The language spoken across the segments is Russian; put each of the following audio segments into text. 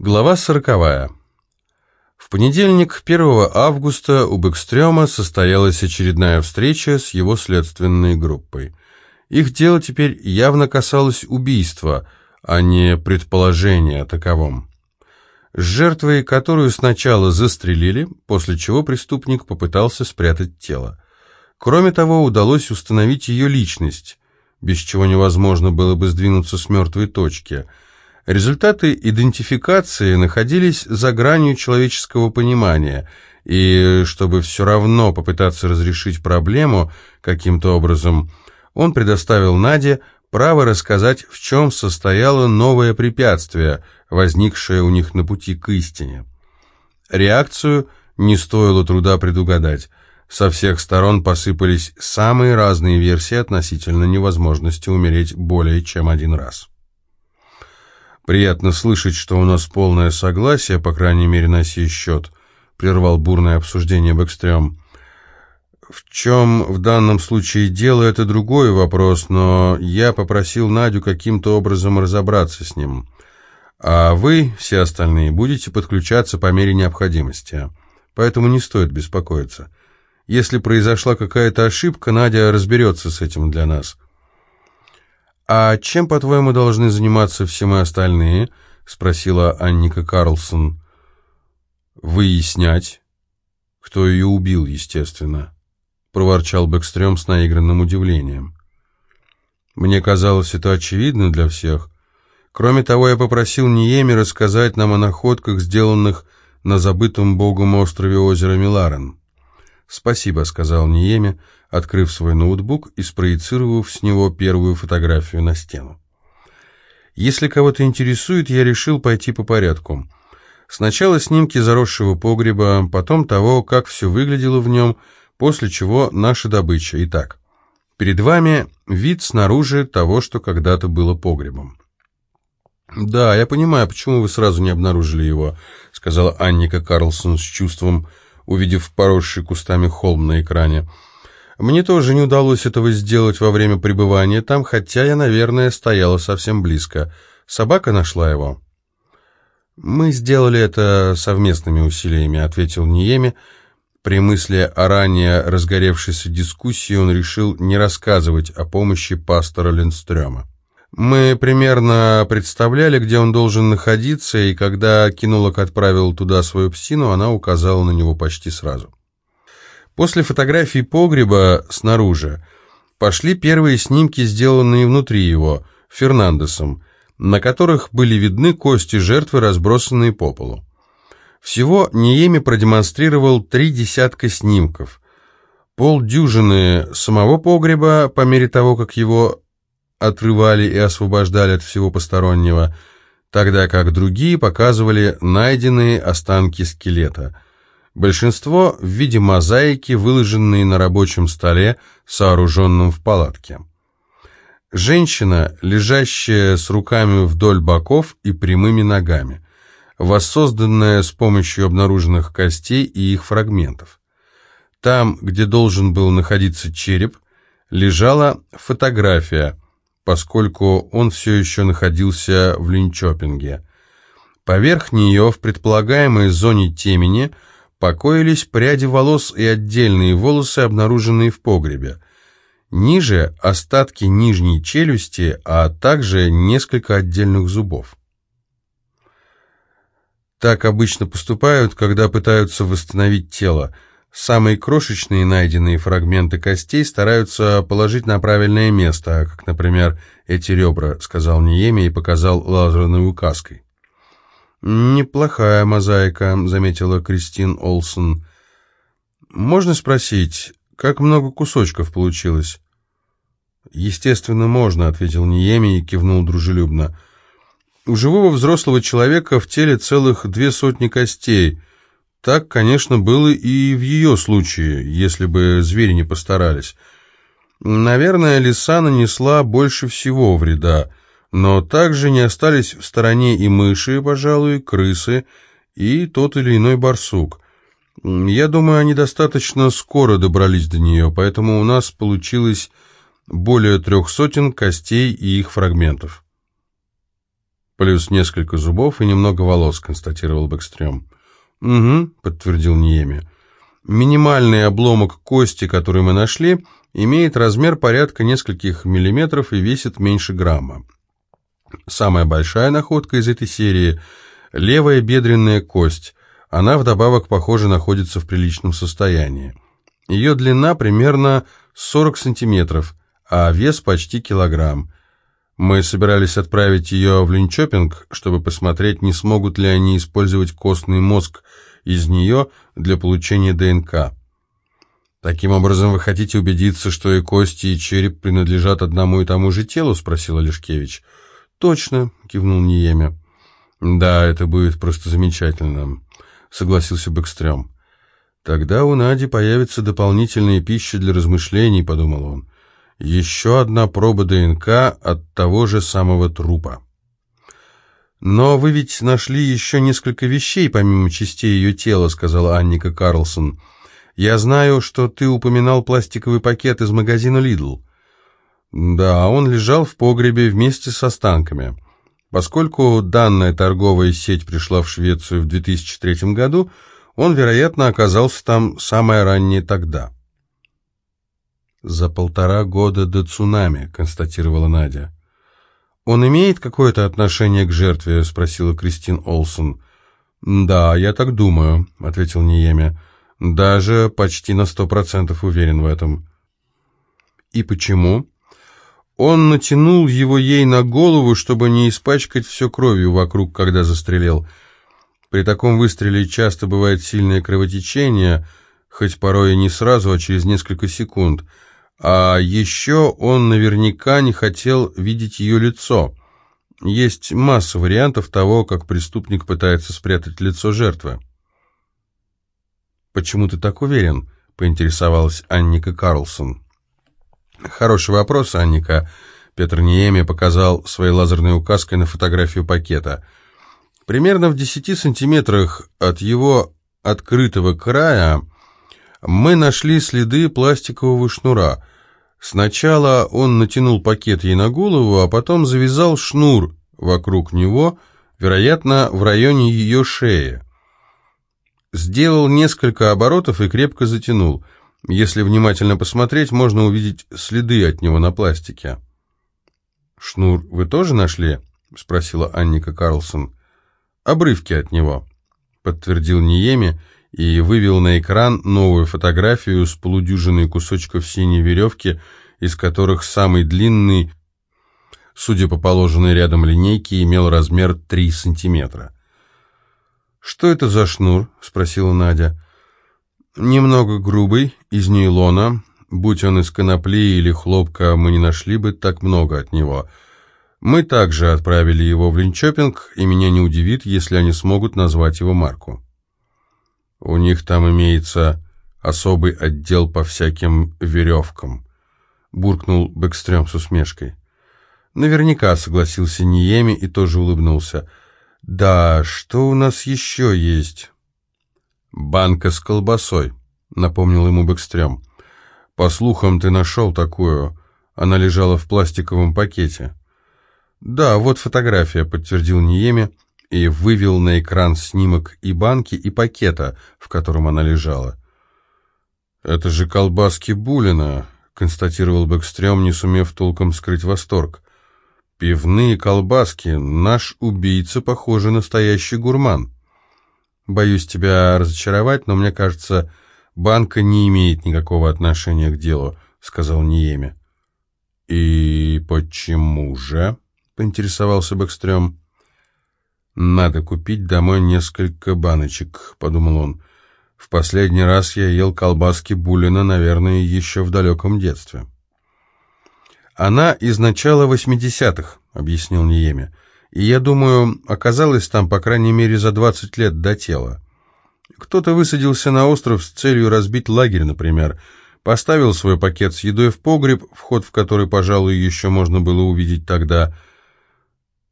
Глава сороковая. В понедельник, 1 августа, у Бэкстрёма состоялась очередная встреча с его следственной группой. Их дело теперь явно касалось убийства, а не предположения о таковом. С жертвой, которую сначала застрелили, после чего преступник попытался спрятать тело. Кроме того, удалось установить ее личность, без чего невозможно было бы сдвинуться с мертвой точки – Результаты идентификации находились за гранью человеческого понимания, и чтобы все равно попытаться разрешить проблему каким-то образом, он предоставил Наде право рассказать, в чем состояло новое препятствие, возникшее у них на пути к истине. Реакцию не стоило труда предугадать. Со всех сторон посыпались самые разные версии относительно невозможности умереть более чем один раз. «Приятно слышать, что у нас полное согласие, по крайней мере, на сей счет», — прервал бурное обсуждение Бэкстрём. «В чем в данном случае дело, это другой вопрос, но я попросил Надю каким-то образом разобраться с ним. А вы, все остальные, будете подключаться по мере необходимости. Поэтому не стоит беспокоиться. Если произошла какая-то ошибка, Надя разберется с этим для нас». «А чем, по-твоему, должны заниматься все мы остальные?» — спросила Анника Карлсон. «Выяснять, кто ее убил, естественно», — проворчал Бэкстрём с наигранным удивлением. «Мне казалось, это очевидно для всех. Кроме того, я попросил Ниеми рассказать нам о находках, сделанных на забытом богом острове озера Миларен». «Спасибо», — сказал Ниеми, — открыв свой ноутбук и спроецировав с него первую фотографию на стену. Если кого-то интересует, я решил пойти по порядку. Сначала снимки заросшего погреба, потом того, как все выглядело в нем, после чего наша добыча. Итак, перед вами вид снаружи того, что когда-то было погребом. «Да, я понимаю, почему вы сразу не обнаружили его», — сказала Анника Карлсон с чувством, увидев поросший кустами холм на экране. Мне тоже не удалось этого сделать во время пребывания там, хотя я, наверное, стояла совсем близко. Собака нашла его. «Мы сделали это совместными усилиями», — ответил Ниеми. При мысли о ранее разгоревшейся дискуссии он решил не рассказывать о помощи пастора Линдстрёма. Мы примерно представляли, где он должен находиться, и когда кинолог отправил туда свою псину, она указала на него почти сразу. После фотографий погреба снаружи пошли первые снимки, сделанные внутри его, Фернандесом, на которых были видны кости жертвы, разбросанные по полу. Всего Ниеми продемонстрировал три десятка снимков. Полдюжины самого погреба, по мере того, как его отрывали и освобождали от всего постороннего, тогда как другие показывали найденные останки скелета – Большинство в виде мозаики, выложенные на рабочем столе, сооруженном в палатке. Женщина, лежащая с руками вдоль боков и прямыми ногами, воссозданная с помощью обнаруженных костей и их фрагментов. Там, где должен был находиться череп, лежала фотография, поскольку он все еще находился в Линчопинге. Поверх нее, в предполагаемой зоне темени, покоились пряди волос и отдельные волосы, обнаруженные в погребе. Ниже – остатки нижней челюсти, а также несколько отдельных зубов. Так обычно поступают, когда пытаются восстановить тело. Самые крошечные найденные фрагменты костей стараются положить на правильное место, как, например, эти ребра, сказал Ниеми и показал лазерной указкой. «Неплохая мозаика», — заметила Кристин Олсон. «Можно спросить, как много кусочков получилось?» «Естественно, можно», — ответил Ниеми и кивнул дружелюбно. «У живого взрослого человека в теле целых две сотни костей. Так, конечно, было и в ее случае, если бы звери не постарались. Наверное, лиса нанесла больше всего вреда». Но также не остались в стороне и мыши, пожалуй, крысы и тот или иной барсук. Я думаю, они достаточно скоро добрались до нее, поэтому у нас получилось более трех сотен костей и их фрагментов. «Плюс несколько зубов и немного волос», — констатировал Бэкстрём. «Угу», — подтвердил Ниеми. «Минимальный обломок кости, который мы нашли, имеет размер порядка нескольких миллиметров и весит меньше грамма. Самая большая находка из этой серии — левая бедренная кость. Она вдобавок, похоже, находится в приличном состоянии. Ее длина примерно 40 сантиметров, а вес почти килограмм. Мы собирались отправить ее в Линчопинг, чтобы посмотреть, не смогут ли они использовать костный мозг из нее для получения ДНК. «Таким образом, вы хотите убедиться, что и кости, и череп принадлежат одному и тому же телу?» — спросил Олешкевич. «Точно», — кивнул Ниеме. «Да, это будет просто замечательно», — согласился Бэкстрём. «Тогда у Нади появится дополнительная пища для размышлений», — подумал он. Еще одна проба ДНК от того же самого трупа. «Но вы ведь нашли еще несколько вещей, помимо частей ее тела», — сказала Анника Карлсон. «Я знаю, что ты упоминал пластиковый пакет из магазина «Лидл». «Да, он лежал в погребе вместе с останками. Поскольку данная торговая сеть пришла в Швецию в 2003 году, он, вероятно, оказался там самое раннее тогда». «За полтора года до цунами», — констатировала Надя. «Он имеет какое-то отношение к жертве?» — спросила Кристин Олсон. «Да, я так думаю», — ответил Ниеме. «Даже почти на сто процентов уверен в этом». «И почему?» Он натянул его ей на голову, чтобы не испачкать все кровью вокруг, когда застрелил. При таком выстреле часто бывает сильное кровотечение, хоть порой и не сразу, а через несколько секунд — а еще он наверняка не хотел видеть ее лицо. Есть масса вариантов того, как преступник пытается спрятать лицо жертвы. «Почему ты так уверен?» — поинтересовалась Анника Карлсон. «Хороший вопрос, Анника». Петр Ниеми показал своей лазерной указкой на фотографию пакета. Примерно в десяти сантиметрах от его открытого края мы нашли следы пластикового шнура. Сначала он натянул пакет ей на голову, а потом завязал шнур вокруг него, вероятно, в районе ее шеи. Сделал несколько оборотов и крепко затянул. Если внимательно посмотреть, можно увидеть следы от него на пластике. «Шнур вы тоже нашли?» — спросила Анника Карлсон. «Обрывки от него», — подтвердил Ниеми, — и вывел на экран новую фотографию с полудюжиной кусочков синей веревки, из которых самый длинный, судя по положенной рядом линейке, имел размер 3 сантиметра. «Что это за шнур?» — спросила Надя. «Немного грубый, из нейлона. Будь он из конопли или хлопка, мы не нашли бы так много от него. Мы также отправили его в Линчопинг, и меня не удивит, если они смогут назвать его марку». У них там имеется особый отдел по всяким веревкам», — буркнул Бэкстрём с усмешкой. Наверняка согласился Ниеми и тоже улыбнулся. «Да, что у нас еще есть?» «Банка с колбасой», — напомнил ему Бэкстрём. «По слухам, ты нашел такую. Она лежала в пластиковом пакете». «Да, вот фотография», — подтвердил Ниеми и вывел на экран снимок и банки, и пакета, в котором она лежала. «Это же колбаски Булина», — констатировал Бэкстрём, не сумев толком скрыть восторг. «Пивные колбаски. Наш убийца, похоже, настоящий гурман». «Боюсь тебя разочаровать, но мне кажется, банка не имеет никакого отношения к делу», — сказал Ниеми. «И почему же?» — поинтересовался Бэкстрём. «Надо купить домой несколько баночек», — подумал он. «В последний раз я ел колбаски Булина, наверное, еще в далеком детстве». «Она из начала восьмидесятых», — объяснил Ниеме. «И, я думаю, оказалась там, по крайней мере, за двадцать лет до тела. Кто-то высадился на остров с целью разбить лагерь, например, поставил свой пакет с едой в погреб, вход в который, пожалуй, еще можно было увидеть тогда, —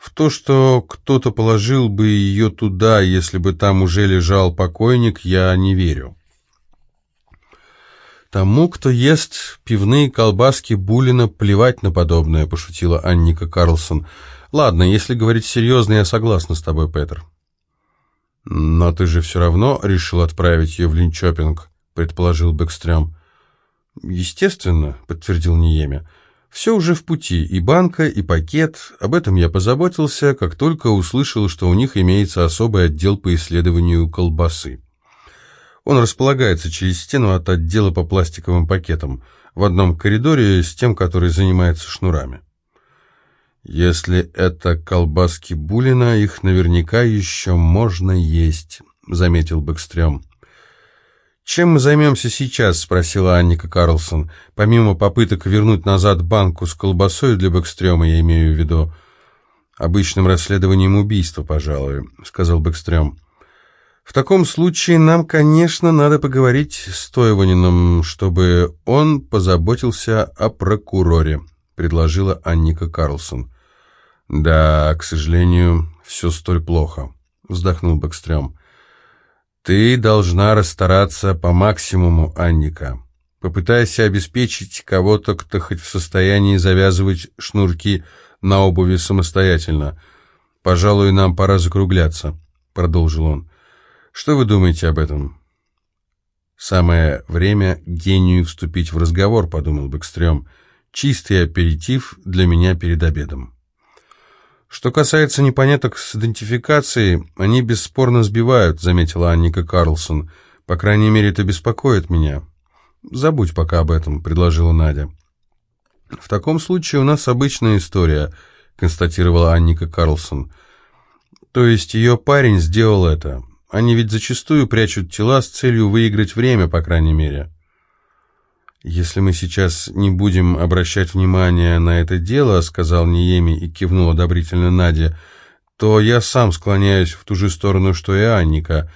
в то, что кто-то положил бы ее туда, если бы там уже лежал покойник, я не верю. «Тому, кто ест пивные колбаски Булина, плевать на подобное», — пошутила Анника Карлсон. Ладно, если говорить серьезно, я согласна с тобой, Петр. Но ты же все равно решил отправить ее в Линчопинг, предположил Бэкстрём. Естественно, подтвердил Ниеме. Все уже в пути, и банка, и пакет. Об этом я позаботился, как только услышал, что у них имеется особый отдел по исследованию колбасы. Он располагается через стену от отдела по пластиковым пакетам, в одном коридоре с тем, который занимается шнурами. «Если это колбаски Булина, их наверняка еще можно есть», — заметил Бэкстрём. «Чем мы займемся сейчас?» — спросила Анника Карлсон. «Помимо попыток вернуть назад банку с колбасой для Бэкстрёма, я имею в виду...» «Обычным расследованием убийства, пожалуй», — сказал Бэкстрём. «В таком случае нам, конечно, надо поговорить с Тойванином, чтобы он позаботился о прокуроре», — предложила Анника Карлсон. «Да, к сожалению, все столь плохо», — вздохнул Бэкстрём. «Ты должна расстараться по максимуму, Анника. Попытайся обеспечить кого-то, кто хоть в состоянии завязывать шнурки на обуви самостоятельно. Пожалуй, нам пора закругляться», — продолжил он. Что вы думаете об этом? Самое время гению вступить в разговор, подумал Бэкстрём. Чистый аперитив для меня перед обедом. Что касается непоняток с идентификацией, они бесспорно сбивают, заметила Анника Карлсон. По крайней мере, это беспокоит меня. Забудь пока об этом, предложила Надя. В таком случае у нас обычная история, констатировала Анника Карлсон. То есть ее парень сделал это. Они ведь зачастую прячут тела с целью выиграть время, по крайней мере. «Если мы сейчас не будем обращать внимание на это дело», — сказал Ниеми и кивнул одобрительно Наде, «то я сам склоняюсь в ту же сторону, что и Анника.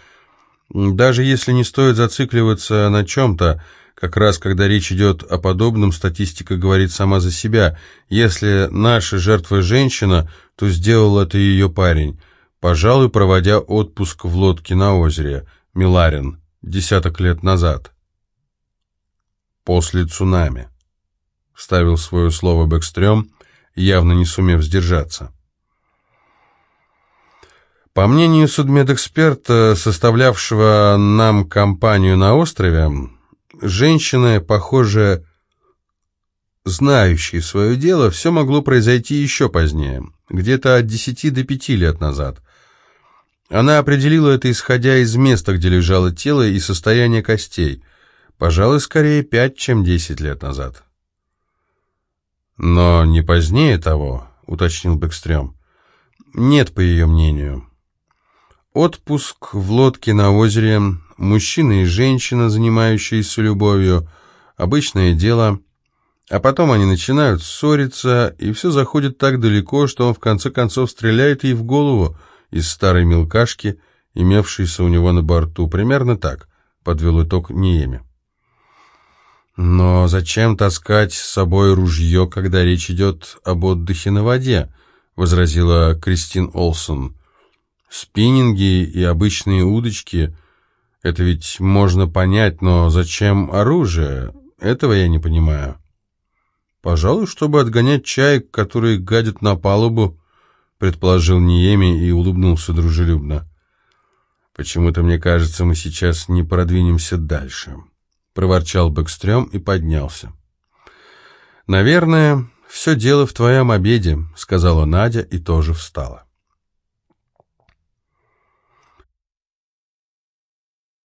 Даже если не стоит зацикливаться на чем-то, как раз когда речь идет о подобном, статистика говорит сама за себя. Если наша жертва женщина, то сделал это ее парень» пожалуй, проводя отпуск в лодке на озере Миларин десяток лет назад. После цунами. Вставил свое слово Бэкстрём, явно не сумев сдержаться. По мнению судмедэксперта, составлявшего нам компанию на острове, женщины, похоже, знающие свое дело, все могло произойти еще позднее, где-то от десяти до пяти лет назад. Она определила это, исходя из места, где лежало тело, и состояния костей. Пожалуй, скорее пять, чем десять лет назад. «Но не позднее того», — уточнил Бэкстрём. «Нет, по ее мнению. Отпуск в лодке на озере, мужчина и женщина, занимающиеся любовью, обычное дело, а потом они начинают ссориться, и все заходит так далеко, что он в конце концов стреляет ей в голову, — из старой мелкашки, имевшейся у него на борту. Примерно так, подвел итог Ниеми. «Но зачем таскать с собой ружье, когда речь идет об отдыхе на воде?» — возразила Кристин Олсон. «Спиннинги и обычные удочки — это ведь можно понять, но зачем оружие? Этого я не понимаю». «Пожалуй, чтобы отгонять чаек, которые гадят на палубу», предположил Ниеми и улыбнулся дружелюбно. «Почему-то мне кажется, мы сейчас не продвинемся дальше», — проворчал Бэкстрём и поднялся. «Наверное, все дело в твоем обеде», — сказала Надя и тоже встала.